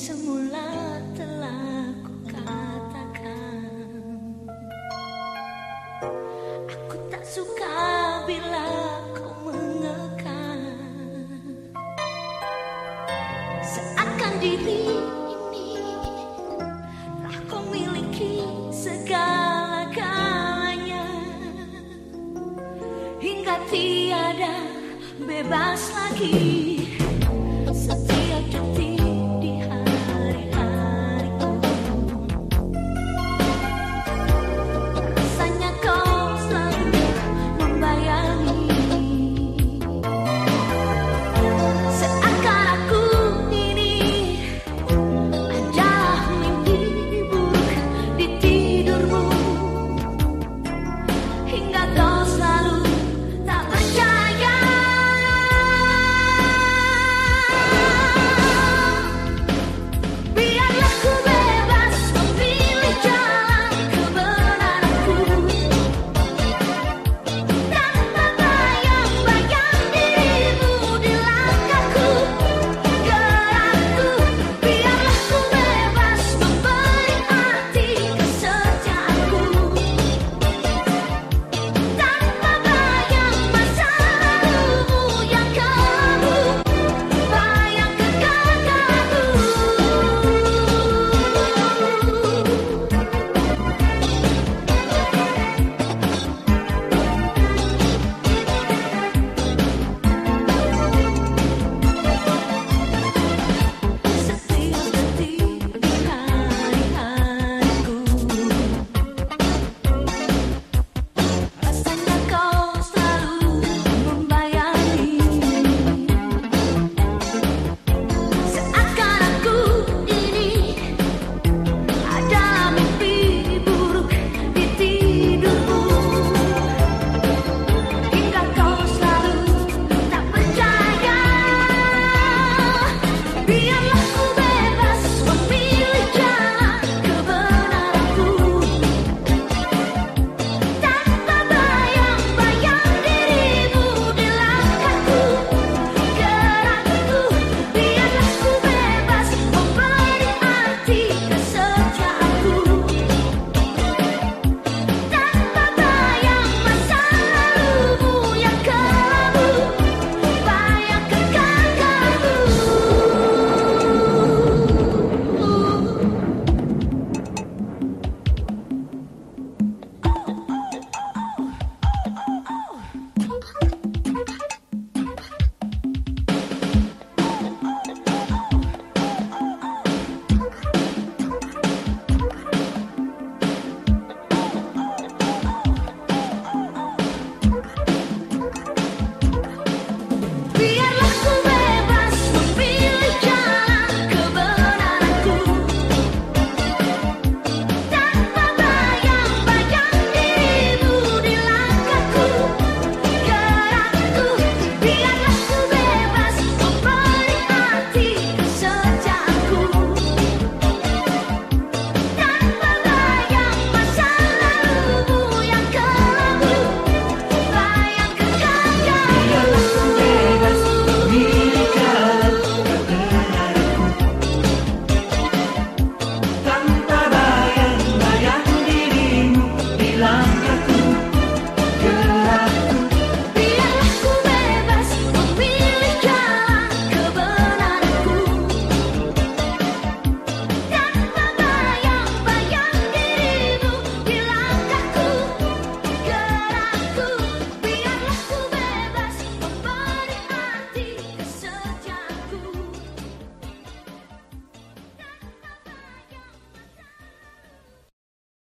semula telah kukatakan. Aku tak suka bila kau mengekang Seakan diri ini telah kau miliki segala-galanya. Hingga tiada bebas lagi. Setiap